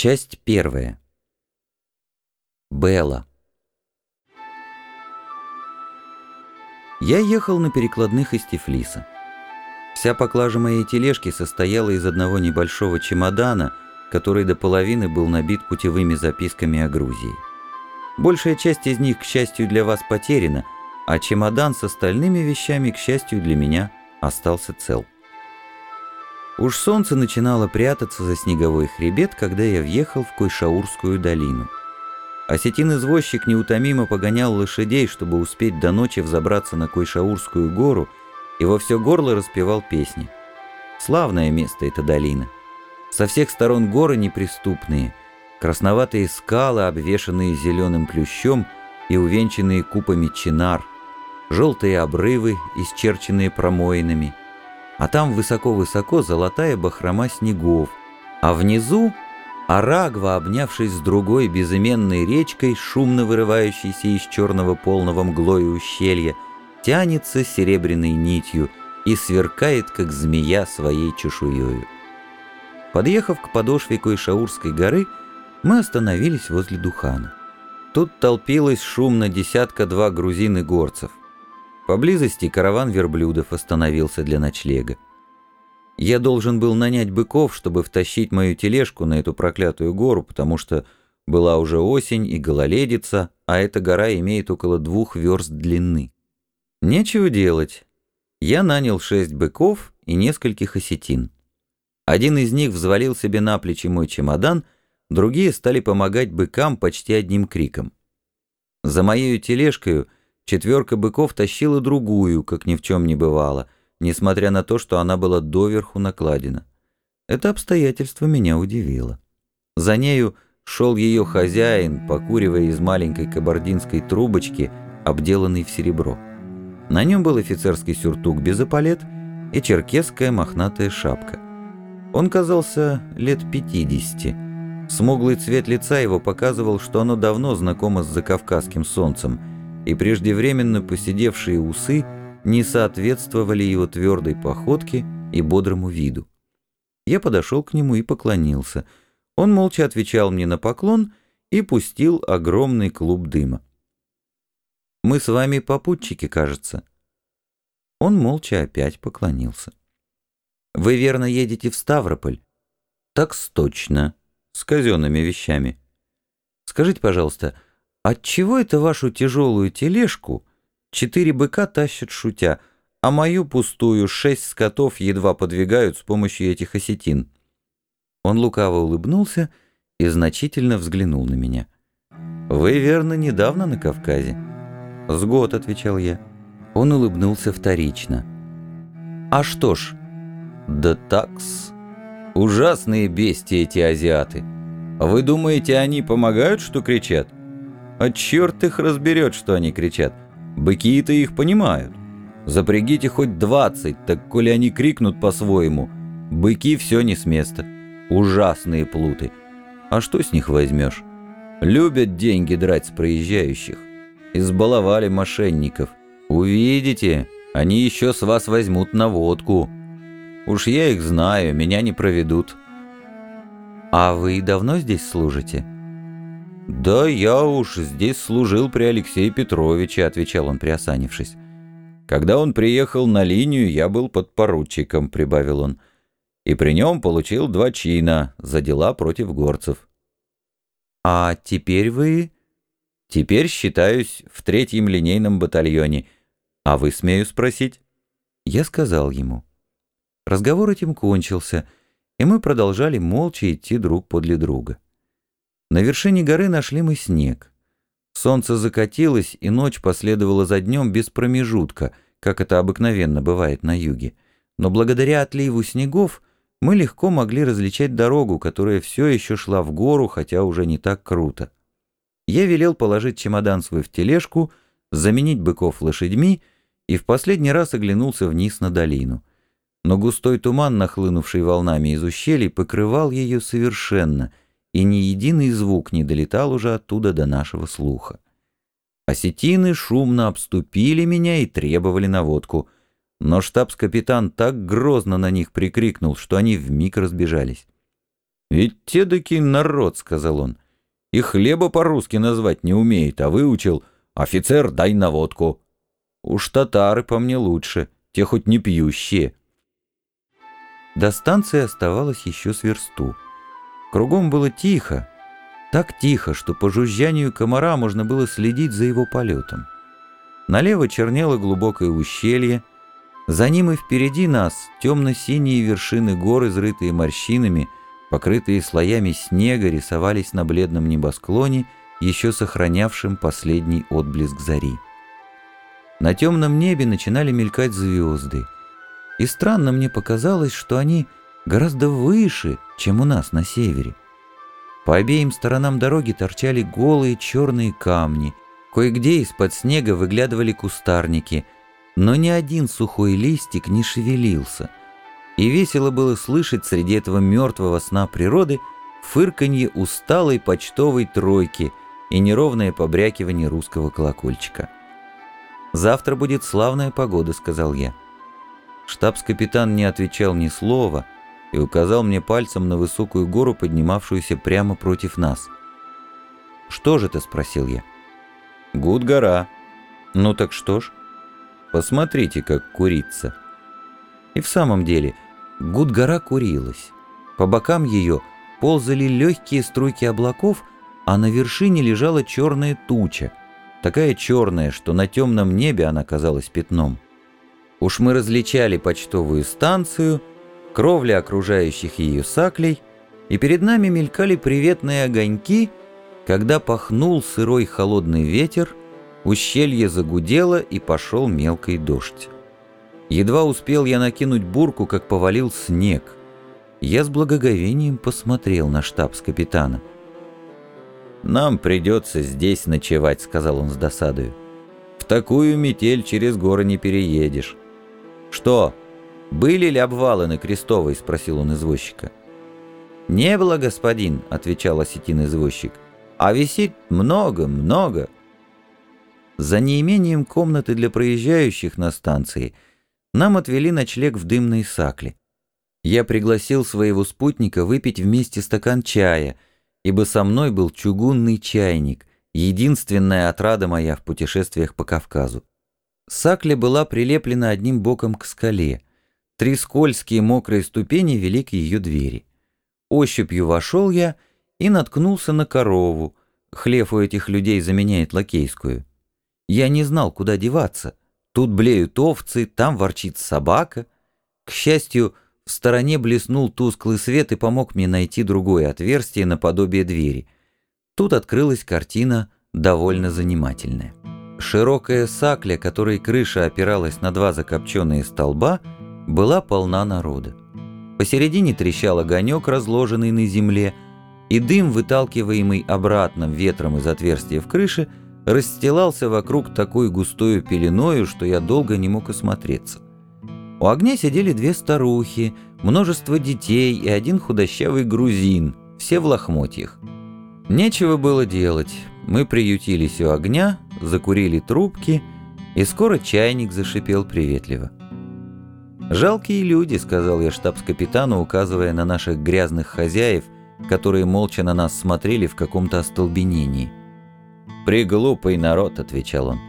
Часть первая. Белла. Я ехал на перекладных из Тифлиса. Вся поклажа моей тележки состояла из одного небольшого чемодана, который до половины был набит путевыми записками о Грузии. Большая часть из них, к счастью для вас, потеряна, а чемодан с остальными вещами, к счастью для меня, остался цел. Уж солнце начинало прятаться за снеговой хребет, когда я въехал в Койшаурскую долину. Осетин-извозчик неутомимо погонял лошадей, чтобы успеть до ночи взобраться на Койшаурскую гору, и во все горло распевал песни. Славное место эта долина. Со всех сторон горы неприступные, красноватые скалы, обвешанные зеленым плющом и увенчанные купами чинар, желтые обрывы, исчерченные промоинами — а там высоко-высоко золотая бахрома снегов, а внизу Арагва, обнявшись с другой безыменной речкой, шумно вырывающейся из черного полного мглой ущелья, тянется серебряной нитью и сверкает, как змея, своей чешуею. Подъехав к подошве Койшаурской горы, мы остановились возле Духана. Тут толпилось шумно десятка-два грузин и горцев. Поблизости караван верблюдов остановился для ночлега. Я должен был нанять быков, чтобы втащить мою тележку на эту проклятую гору, потому что была уже осень и гололедица, а эта гора имеет около двух верст длины. Нечего делать. Я нанял шесть быков и нескольких осетин. Один из них взвалил себе на плечи мой чемодан, другие стали помогать быкам почти одним криком. За моею тележкою — Четверка быков тащила другую, как ни в чем не бывало, несмотря на то, что она была доверху накладена. Это обстоятельство меня удивило. За нею шел ее хозяин, покуривая из маленькой кабардинской трубочки, обделанной в серебро. На нем был офицерский сюртук без эполет и черкесская мохнатая шапка. Он казался лет пятидесяти. Смуглый цвет лица его показывал, что оно давно знакомо с закавказским солнцем – и преждевременно поседевшие усы не соответствовали его твердой походке и бодрому виду. Я подошел к нему и поклонился. Он молча отвечал мне на поклон и пустил огромный клуб дыма. «Мы с вами попутчики, кажется». Он молча опять поклонился. «Вы верно едете в Ставрополь?» «Так точно, с казенными вещами. Скажите, пожалуйста, — Отчего это вашу тяжелую тележку четыре быка тащат шутя, а мою пустую шесть скотов едва подвигают с помощью этих осетин?» Он лукаво улыбнулся и значительно взглянул на меня. «Вы, верно, недавно на Кавказе?» «С год», — отвечал я. Он улыбнулся вторично. «А что ж?» «Да такс. Ужасные бестии эти азиаты. Вы думаете, они помогают, что кричат? А черт их разберет, что они кричат. Быки-то их понимают. Запрягите хоть двадцать, так коли они крикнут по-своему, быки все не с места. Ужасные плуты. А что с них возьмешь? Любят деньги драть с проезжающих. Избаловали мошенников. Увидите, они еще с вас возьмут на водку. Уж я их знаю, меня не проведут. А вы давно здесь служите? «Да я уж здесь служил при Алексее Петровиче», — отвечал он, приосанившись. «Когда он приехал на линию, я был подпоручиком», — прибавил он. «И при нем получил два чина за дела против горцев». «А теперь вы...» «Теперь считаюсь в третьем линейном батальоне. А вы, смею спросить?» Я сказал ему. Разговор этим кончился, и мы продолжали молча идти друг подле друга. На вершине горы нашли мы снег. Солнце закатилось, и ночь последовала за днем без промежутка, как это обыкновенно бывает на юге. Но благодаря отливу снегов мы легко могли различать дорогу, которая все еще шла в гору, хотя уже не так круто. Я велел положить чемодан свой в тележку, заменить быков лошадьми и в последний раз оглянулся вниз на долину. Но густой туман, нахлынувший волнами из ущелий, покрывал ее совершенно — и ни единый звук не долетал уже оттуда до нашего слуха. Осетины шумно обступили меня и требовали наводку, но штабс-капитан так грозно на них прикрикнул, что они вмиг разбежались. «Ведь тедаки народ», — сказал он, — «и хлеба по-русски назвать не умеет, а выучил «офицер, дай наводку». Уж татары по мне лучше, те хоть не пьющие». До станции оставалось еще с версту. Кругом было тихо, так тихо, что по жужжанию комара можно было следить за его полетом. Налево чернело глубокое ущелье, за ним и впереди нас темно-синие вершины гор, изрытые морщинами, покрытые слоями снега, рисовались на бледном небосклоне, еще сохранявшем последний отблеск зари. На темном небе начинали мелькать звезды, и странно мне показалось, что они гораздо выше, чем у нас на севере. По обеим сторонам дороги торчали голые черные камни, кое-где из-под снега выглядывали кустарники, но ни один сухой листик не шевелился. И весело было слышать среди этого мертвого сна природы фырканье усталой почтовой тройки и неровное побрякивание русского колокольчика. «Завтра будет славная погода», — сказал я. Штабс-капитан не отвечал ни слова — и указал мне пальцем на высокую гору, поднимавшуюся прямо против нас. «Что же это?» — спросил я. «Гуд-гора». «Ну так что ж?» «Посмотрите, как курится». И в самом деле, Гуд-гора курилась. По бокам ее ползали легкие струйки облаков, а на вершине лежала черная туча, такая черная, что на темном небе она казалась пятном. Уж мы различали почтовую станцию — кровли окружающих ее саклей, и перед нами мелькали приветные огоньки, когда пахнул сырой холодный ветер, ущелье загудело и пошел мелкий дождь. Едва успел я накинуть бурку, как повалил снег. Я с благоговением посмотрел на штабс-капитана. «Нам придется здесь ночевать», — сказал он с досадою. «В такую метель через горы не переедешь». «Что, «Были ли обвалы на Крестовой?» — спросил он извозчика. «Не было, господин», — отвечал осетин-извозчик. «А висит много, много». За неимением комнаты для проезжающих на станции нам отвели ночлег в дымной сакле. Я пригласил своего спутника выпить вместе стакан чая, ибо со мной был чугунный чайник, единственная отрада моя в путешествиях по Кавказу. Сакля была прилеплена одним боком к скале — Три скользкие мокрые ступени вели к ее двери. Ощупью вошел я и наткнулся на корову. Хлев у этих людей заменяет лакейскую. Я не знал, куда деваться. Тут блеют овцы, там ворчит собака. К счастью, в стороне блеснул тусклый свет и помог мне найти другое отверстие наподобие двери. Тут открылась картина довольно занимательная. Широкая сакля, которой крыша опиралась на два закопченные столба — была полна народа. Посередине трещал огонек, разложенный на земле, и дым, выталкиваемый обратным ветром из отверстия в крыше, расстилался вокруг такой густою пеленою, что я долго не мог осмотреться. У огня сидели две старухи, множество детей и один худощавый грузин, все в лохмотьях. Нечего было делать. Мы приютились у огня, закурили трубки, и скоро чайник зашипел приветливо. «Жалкие люди», — сказал я штабс-капитану, указывая на наших грязных хозяев, которые молча на нас смотрели в каком-то остолбенении. «Приглупый народ», — отвечал он.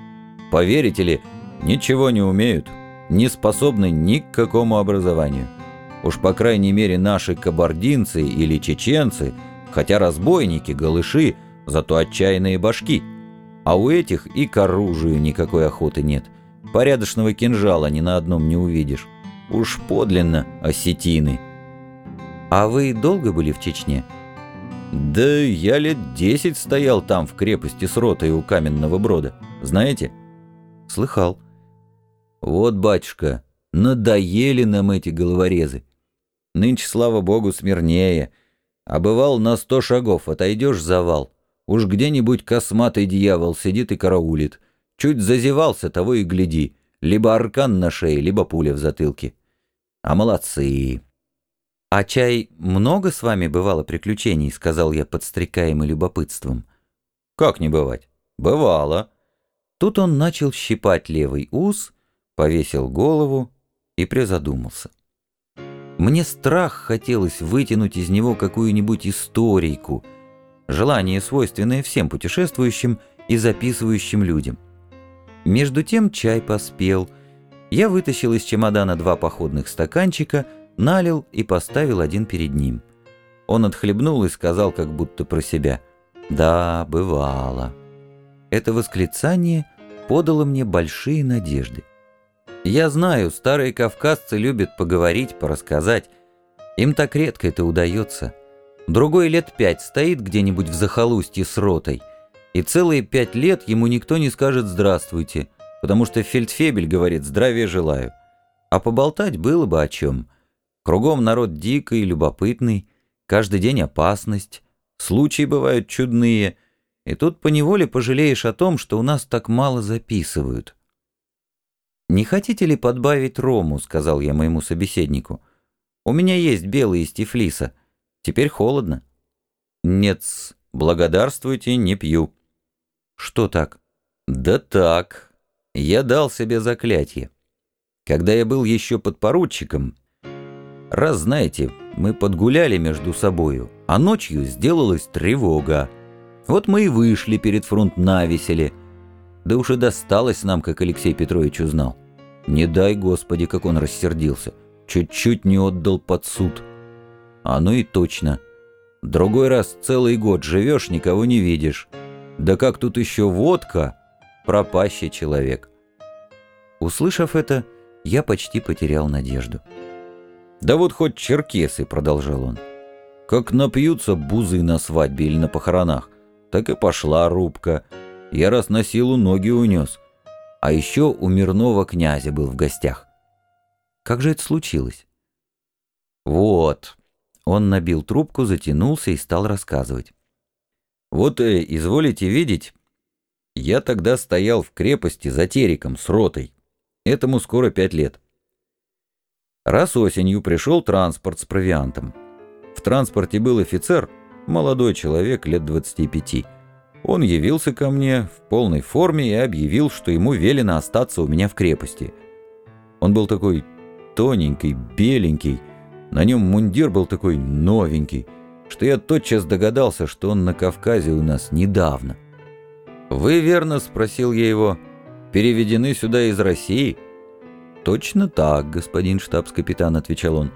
«Поверите ли, ничего не умеют, не способны ни к какому образованию. Уж по крайней мере наши кабардинцы или чеченцы, хотя разбойники, голыши, зато отчаянные башки. А у этих и к оружию никакой охоты нет. Порядочного кинжала ни на одном не увидишь». Уж подлинно осетины. А вы долго были в Чечне? Да я лет десять стоял там в крепости с ротой у Каменного Брода. Знаете? Слыхал. Вот, батюшка, надоели нам эти головорезы. Нынче, слава богу, смирнее. А бывал на сто шагов, отойдешь завал. Уж где-нибудь косматый дьявол сидит и караулит. Чуть зазевался, того и гляди. Либо аркан на шее, либо пуля в затылке. А молодцы. А чай много с вами бывало приключений, сказал я, подстрекаемый любопытством. Как не бывать? Бывало. Тут он начал щипать левый ус, повесил голову и призадумался. Мне страх хотелось вытянуть из него какую-нибудь историйку, желание, свойственное всем путешествующим и записывающим людям. Между тем чай поспел. Я вытащил из чемодана два походных стаканчика, налил и поставил один перед ним. Он отхлебнул и сказал, как будто про себя, «Да, бывало». Это восклицание подало мне большие надежды. Я знаю, старые кавказцы любят поговорить, порассказать. Им так редко это удается. Другой лет пять стоит где-нибудь в захолустье с ротой, и целые пять лет ему никто не скажет «здравствуйте», потому что фельдфебель говорит «здравия желаю». А поболтать было бы о чем. Кругом народ дикий, любопытный, каждый день опасность, случаи бывают чудные, и тут поневоле пожалеешь о том, что у нас так мало записывают. «Не хотите ли подбавить рому?» — сказал я моему собеседнику. «У меня есть белый из Тифлиса. Теперь холодно». «Нет, благодарствуйте, не пью». «Что так?» «Да так. Я дал себе заклятие. Когда я был еще подпоручиком, раз, знаете, мы подгуляли между собою, а ночью сделалась тревога. Вот мы и вышли перед фронт на веселе, да уж и досталось нам, как Алексей Петрович узнал. Не дай, Господи, как он рассердился. Чуть-чуть не отдал под суд. А ну и точно. Другой раз целый год живешь, никого не видишь. Да как тут еще водка? Пропащий человек. Услышав это, я почти потерял надежду. «Да вот хоть черкесы», — продолжал он. «Как напьются бузы на свадьбе или на похоронах, так и пошла рубка, я раз на силу ноги унес. А еще у мирного князя был в гостях. Как же это случилось? Вот. Он набил трубку, затянулся и стал рассказывать. Вот, э, изволите видеть, я тогда стоял в крепости за Териком с ротой. Этому скоро пять лет. Раз осенью пришел транспорт с провиантом. В транспорте был офицер, молодой человек лет 25. Он явился ко мне в полной форме и объявил, что ему велено остаться у меня в крепости. Он был такой тоненький, беленький, на нем мундир был такой новенький, что я тотчас догадался, что он на Кавказе у нас недавно. «Вы верно?» — спросил я его. «Переведены сюда из России?» «Точно так, господин штабс-капитан», — отвечал он.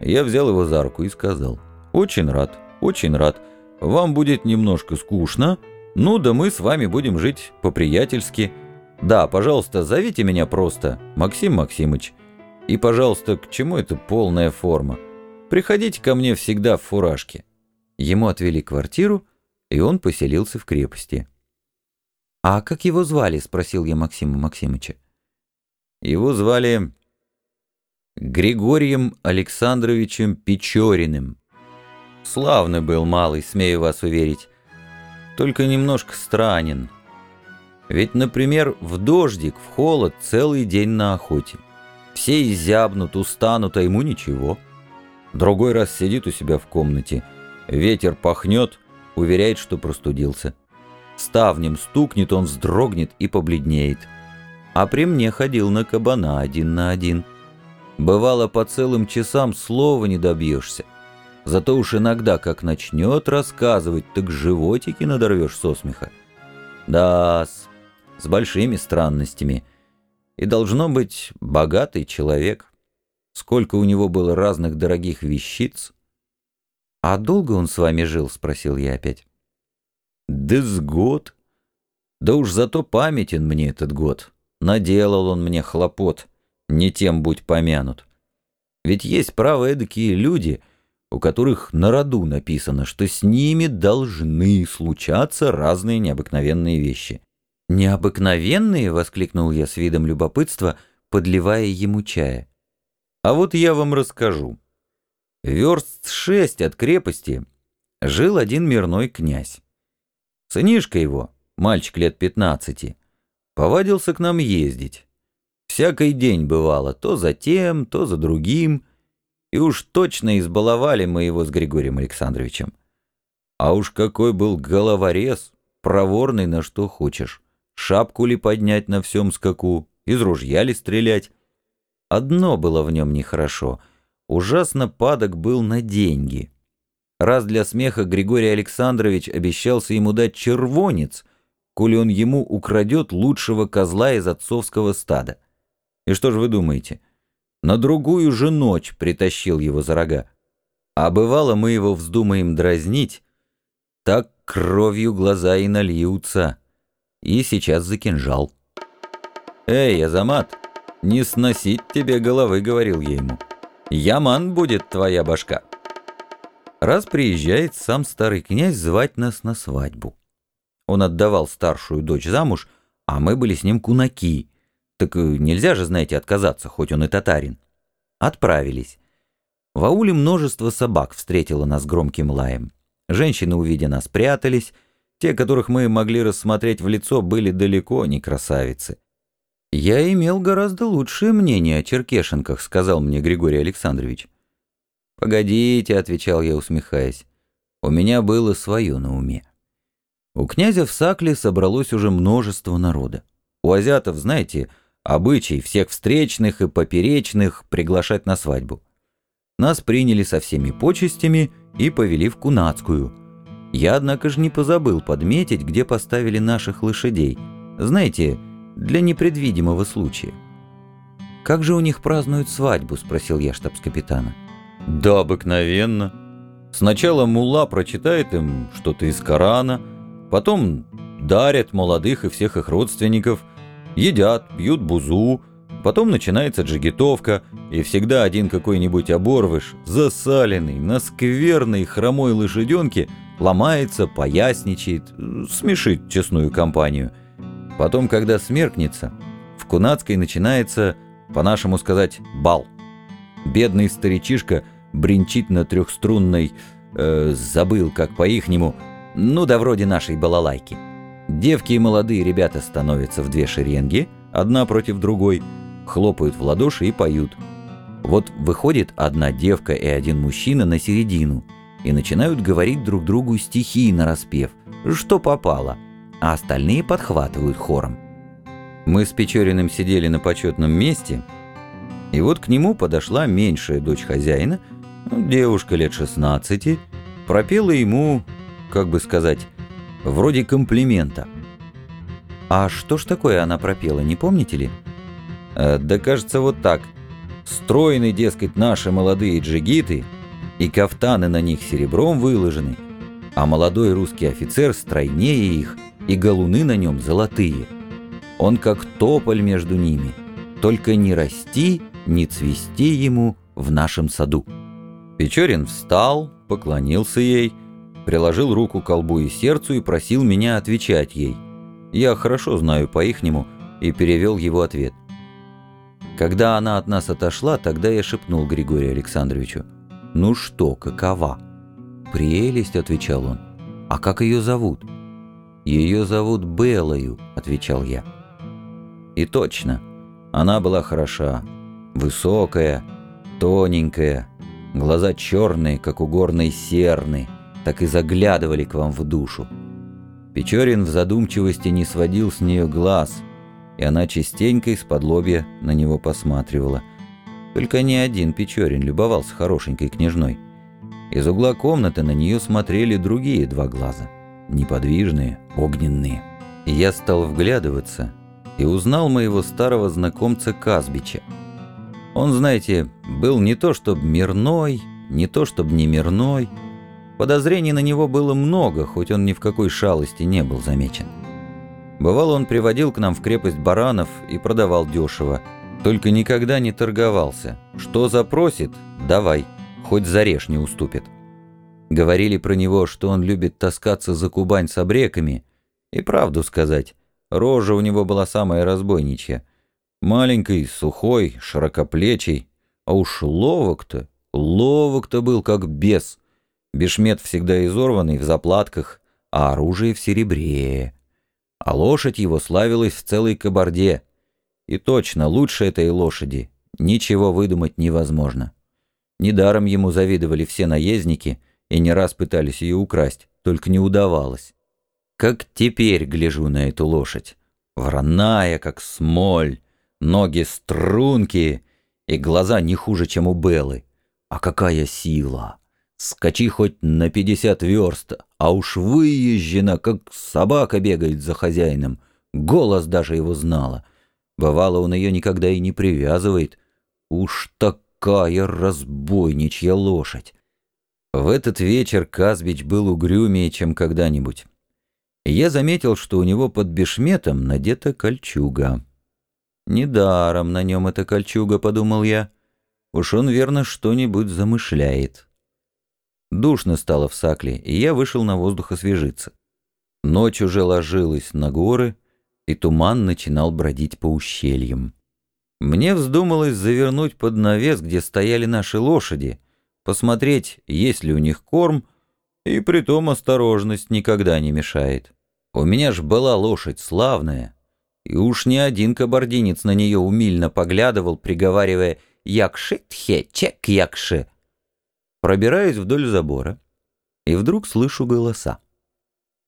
Я взял его за руку и сказал. «Очень рад, очень рад. Вам будет немножко скучно, ну да мы с вами будем жить по-приятельски. Да, пожалуйста, зовите меня просто Максим Максимыч. И, пожалуйста, к чему эта полная форма? Приходите ко мне всегда в фуражке». Ему отвели квартиру, и он поселился в крепости. «А как его звали?» — спросил я Максима Максимыча. Его звали Григорием Александровичем Печориным. Славный был малый, смею вас уверить. Только немножко странен. Ведь, например, в дождик, в холод целый день на охоте. Все изябнут, устанут, а ему ничего. Другой раз сидит у себя в комнате, ветер пахнет, уверяет, что простудился. Ставнем стукнет, он вздрогнет и побледнеет. А при мне ходил на кабана один на один. Бывало, по целым часам слова не добьешься. Зато уж иногда, как начнет рассказывать, так животики надорвешь со смеха. да -с, с большими странностями. И должно быть богатый человек. Сколько у него было разных дорогих вещиц. «А долго он с вами жил?» — спросил я опять. «Да с год. Да уж зато памятен мне этот год. Наделал он мне хлопот, не тем будь помянут. Ведь есть право эдакие люди — у которых на роду написано, что с ними должны случаться разные необыкновенные вещи. «Необыкновенные?» — воскликнул я с видом любопытства, подливая ему чая. «А вот я вам расскажу. Верст шесть от крепости жил один мирной князь. Сынишка его, мальчик лет пятнадцати, повадился к нам ездить. Всякий день бывало, то за тем, то за другим — и уж точно избаловали мы его с Григорием Александровичем. А уж какой был головорез, проворный на что хочешь. Шапку ли поднять на всем скаку, из ружья ли стрелять. Одно было в нем нехорошо. ужасно падок был на деньги. Раз для смеха Григорий Александрович обещался ему дать червонец, коли он ему украдет лучшего козла из отцовского стада. И что же вы думаете? На другую же ночь притащил его за рога. А бывало, мы его вздумаем дразнить, так кровью глаза и нальются. И сейчас за кинжал. «Эй, Азамат, не сносить тебе головы», — говорил я ему. «Яман будет твоя башка». Раз приезжает сам старый князь звать нас на свадьбу. Он отдавал старшую дочь замуж, а мы были с ним кунаки. Так э, нельзя же, знаете, отказаться, хоть он и татарин. Отправились. В ауле множество собак встретило нас громким лаем. Женщины, увидя нас, прятались. Те, которых мы могли рассмотреть в лицо, были далеко не красавицы. «Я имел гораздо лучшее мнение о черкешенках», — сказал мне Григорий Александрович. «Погодите», — отвечал я, усмехаясь, — «у меня было свое на уме». У князя в Сакле собралось уже множество народа. У азиатов, знаете, обычай всех встречных и поперечных приглашать на свадьбу. Нас приняли со всеми почестями и повели в Кунацкую. Я, однако же, не позабыл подметить, где поставили наших лошадей. Знаете, для непредвидимого случая. «Как же у них празднуют свадьбу?» – спросил я штабс-капитана. Да, обыкновенно. Сначала мулла прочитает им что-то из Корана, потом дарят молодых и всех их родственников, едят, пьют бузу, потом начинается джигитовка, и всегда один какой-нибудь оборвыш, засаленный, на скверной хромой лошаденке, ломается, поясничает, смешит честную компанию. Потом, когда смеркнется, в Кунацкой начинается, по-нашему сказать, бал. Бедный старичишка – бренчит на трехструнной... Э, забыл, как по-ихнему... Ну да вроде нашей балалайки. Девки и молодые ребята становятся в две шеренги, одна против другой, хлопают в ладоши и поют. Вот выходит одна девка и один мужчина на середину и начинают говорить друг другу стихи на распев, что попало, а остальные подхватывают хором. Мы с Печориным сидели на почетном месте, и вот к нему подошла меньшая дочь хозяина — Девушка лет 16 пропела ему, как бы сказать, вроде комплимента. А что ж такое она пропела, не помните ли? Э, да кажется вот так. Стройны, дескать, наши молодые джигиты, и кафтаны на них серебром выложены, а молодой русский офицер стройнее их, и галуны на нем золотые. Он как тополь между ними, только не расти, не цвести ему в нашем саду. Печорин встал, поклонился ей, приложил руку к колбу и сердцу и просил меня отвечать ей. Я хорошо знаю по-ихнему и перевел его ответ. Когда она от нас отошла, тогда я шепнул Григорию Александровичу. «Ну что, какова?» «Прелесть», — отвечал он. «А как ее зовут?» «Ее зовут Белою», — отвечал я. И точно, она была хороша, высокая, тоненькая, Глаза черные, как у горной серны, так и заглядывали к вам в душу. Печорин в задумчивости не сводил с нее глаз, и она частенько из-под лобья на него посматривала. Только не один Печорин любовался хорошенькой княжной. Из угла комнаты на нее смотрели другие два глаза, неподвижные, огненные. И я стал вглядываться и узнал моего старого знакомца Казбича. Он, знаете, был не то чтобы мирной, не то чтобы не мирной. Подозрений на него было много, хоть он ни в какой шалости не был замечен. Бывало, он приводил к нам в крепость баранов и продавал дешево, только никогда не торговался. Что запросит – давай, хоть зарежь не уступит. Говорили про него, что он любит таскаться за Кубань с обреками, и правду сказать, рожа у него была самая разбойничья – Маленький, сухой, широкоплечий, а уж ловок-то, ловок-то был как бес. Бешмет всегда изорванный в заплатках, а оружие в серебре. А лошадь его славилась в целой кабарде. И точно, лучше этой лошади ничего выдумать невозможно. Недаром ему завидовали все наездники и не раз пытались ее украсть, только не удавалось. Как теперь гляжу на эту лошадь, вороная, как смоль, ноги струнки и глаза не хуже, чем у Беллы. А какая сила! Скачи хоть на пятьдесят верст, а уж выезжена, как собака бегает за хозяином. Голос даже его знала. Бывало, он ее никогда и не привязывает. Уж такая разбойничья лошадь. В этот вечер Казбич был угрюмее, чем когда-нибудь. Я заметил, что у него под бешметом надета кольчуга. «Недаром на нем эта кольчуга», — подумал я. «Уж он, верно, что-нибудь замышляет». Душно стало в Сакле, и я вышел на воздух освежиться. Ночь уже ложилась на горы, и туман начинал бродить по ущельям. Мне вздумалось завернуть под навес, где стояли наши лошади, посмотреть, есть ли у них корм, и притом осторожность никогда не мешает. У меня ж была лошадь славная, и уж не один кабардинец на нее умильно поглядывал, приговаривая «Якши, тхе, чек, якши». Пробираюсь вдоль забора, и вдруг слышу голоса.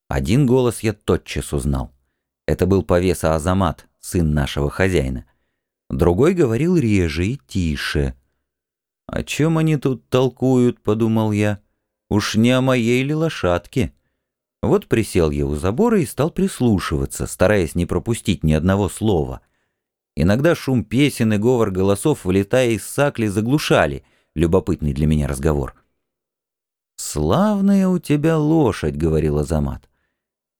Один голос я тотчас узнал. Это был повеса Азамат, сын нашего хозяина. Другой говорил реже и тише. «О чем они тут толкуют?» — подумал я. «Уж не о моей ли лошадке?» Вот присел я у забора и стал прислушиваться, стараясь не пропустить ни одного слова. Иногда шум песен и говор голосов, вылетая из сакли, заглушали любопытный для меня разговор. «Славная у тебя лошадь», — говорил Азамат.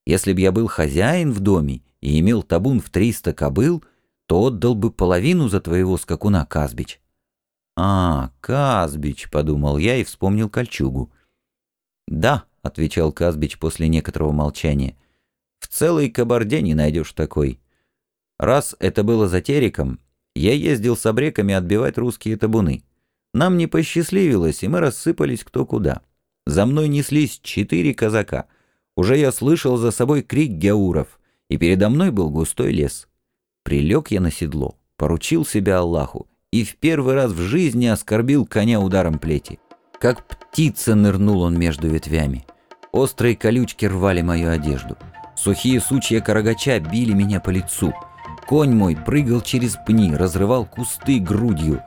«Если б я был хозяин в доме и имел табун в триста кобыл, то отдал бы половину за твоего скакуна, Казбич». «А, Казбич», — подумал я и вспомнил кольчугу. «Да», — отвечал Казбич после некоторого молчания. «В целой кабарде не найдешь такой. Раз это было за териком, я ездил с обреками отбивать русские табуны. Нам не посчастливилось, и мы рассыпались кто куда. За мной неслись четыре казака. Уже я слышал за собой крик гяуров, и передо мной был густой лес. Прилег я на седло, поручил себя Аллаху и в первый раз в жизни оскорбил коня ударом плети. Как птица нырнул он между ветвями. Острые колючки рвали мою одежду. Сухие сучья карагача били меня по лицу. Конь мой прыгал через пни, разрывал кусты грудью.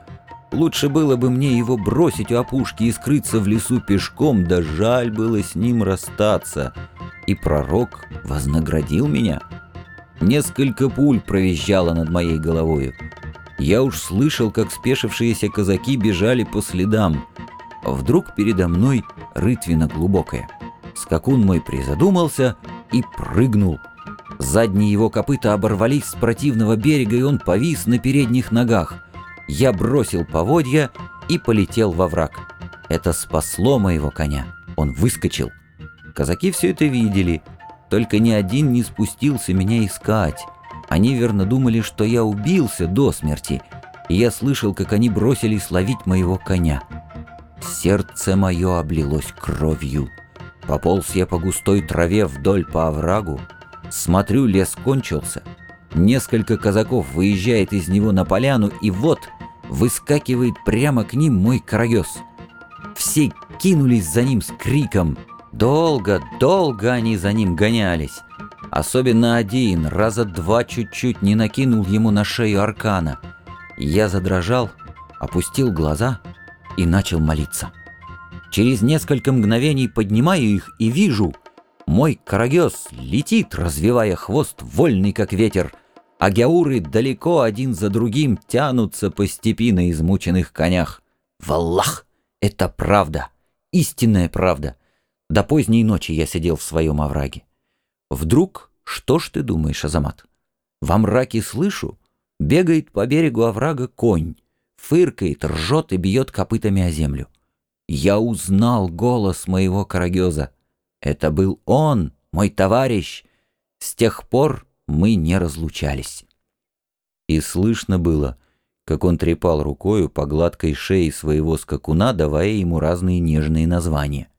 Лучше было бы мне его бросить у опушки и скрыться в лесу пешком, да жаль было с ним расстаться. И пророк вознаградил меня. Несколько пуль провизжало над моей головою. Я уж слышал, как спешившиеся казаки бежали по следам. Вдруг передо мной рытвина глубокая. Скакун мой призадумался и прыгнул. Задние его копыта оборвались с противного берега, и он повис на передних ногах. Я бросил поводья и полетел во враг. Это спасло моего коня. Он выскочил. Казаки все это видели, только ни один не спустился меня искать. Они верно думали, что я убился до смерти, и я слышал, как они бросились ловить моего коня. Сердце мое облилось кровью. Пополз я по густой траве вдоль по оврагу. Смотрю, лес кончился. Несколько казаков выезжает из него на поляну, и вот выскакивает прямо к ним мой карагес. Все кинулись за ним с криком. Долго, долго они за ним гонялись. Особенно один, раза два чуть-чуть не накинул ему на шею аркана. Я задрожал, опустил глаза и начал молиться. Через несколько мгновений поднимаю их и вижу, мой карагес летит, развивая хвост, вольный как ветер, а гяуры далеко один за другим тянутся по степи на измученных конях. Валлах! Это правда, истинная правда. До поздней ночи я сидел в своем овраге. Вдруг, что ж ты думаешь, Азамат? Во мраке слышу, бегает по берегу оврага конь, фыркает, ржет и бьет копытами о землю. Я узнал голос моего карагеза. Это был он, мой товарищ. С тех пор мы не разлучались. И слышно было, как он трепал рукою по гладкой шее своего скакуна, давая ему разные нежные названия.